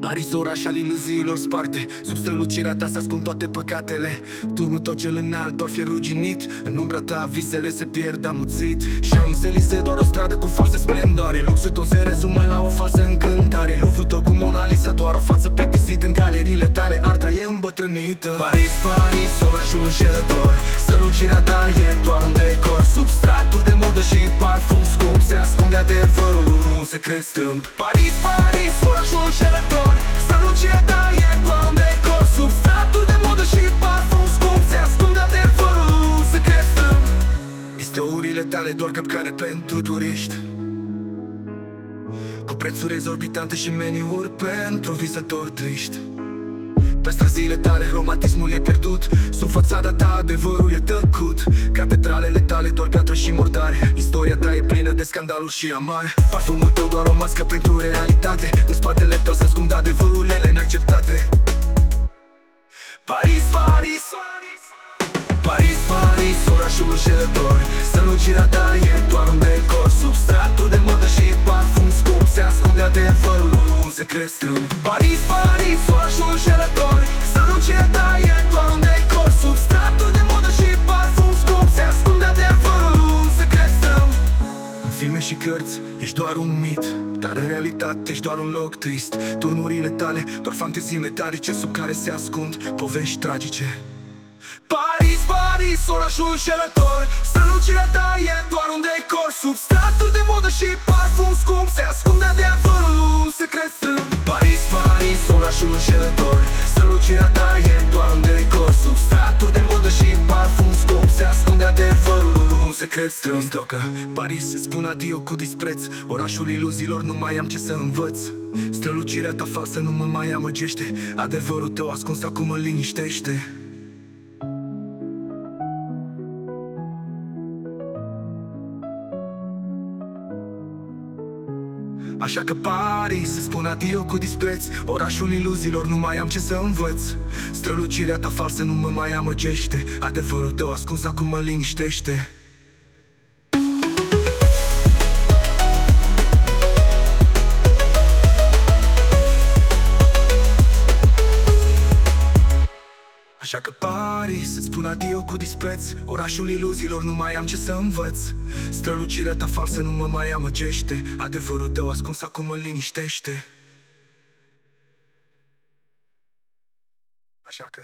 Paris, oraș al iluziilor sparte. Sub strălucirea ta se ascund toate păcatele. Turnul tot cel înalt, doar fie ruginit În umbra ta visele se pierd amuțit Champs-Élysées doar o stradă cu false splendoare Luxul tot se rezumă la o falsă încântare. Luftul tău cu Mona Lisa, doar o față plictisit în galeriile tale. Arta e îmbătrânită. Paris, Paris, orașul înșelător. Strălucirea ta e doar un decor. Substratul de modă și parfum scump Se ascunde adevărul, un secret strâmb Paris, Paris, orașul înșelător. Strălucirea ta e doar un decor Substratul de modă și parfum scump Se ascunde adevărul, un secret strâmb Istoriile tale doar căpcare pentru turiști. Cu prețuri exorbitante și meniuri pentru vizători triști. Pe străzile tale romantismul e pierdut. Sub fațada ta adevărul e tăcut. Catedralele tale doar piatră și murdare de scandaluri și amare Parfumul tău doar o mască pentru realitate. În spatele tău se ascund adevărurile neacceptate. Paris, Paris Paris, Paris, orașul înșelător. Strălucirea ta e doar un decor. Substratul de modă și parfum scump Se ascunde adevărul, un secret strâmb Paris, Paris, orașul înșelător. Strălucirea ta e doar un și cărți ești doar un mit. Dar în realitate ești doar un loc trist. Turnurile tale, doar fantezii metalice Sub care se ascund povești tragice. Paris, Paris, orașul înșelător. Strălucirea ta e doar un decor. Substratul de modă și parfum scump Se ascunde adevărul, un secret strâmb Paris, Paris, orașul înșelător. Strălucirea ta adevărul, un secret strâmb Stocă, Paris, spun adio cu dispreț. Orașul iluziilor, nu mai am ce să învăț. Strălucirea ta falsă nu mă mai amăgește. Adevărul tău ascuns acum mă liniștește. Așa că Paris, să spun adio cu dispreț. Orașul iluziilor, nu mai am ce să învăț. Strălucirea ta falsă nu mă mai amăgește. Adevărul tău ascuns acum mă liniștește Așa că Paris, îți spun adio cu dispreț. Orașul iluziilor, nu mai am ce să învăț. Strălucirea ta falsă nu mă mai amăgește. Adevărul tău ascuns acum mă liniștește. Așa că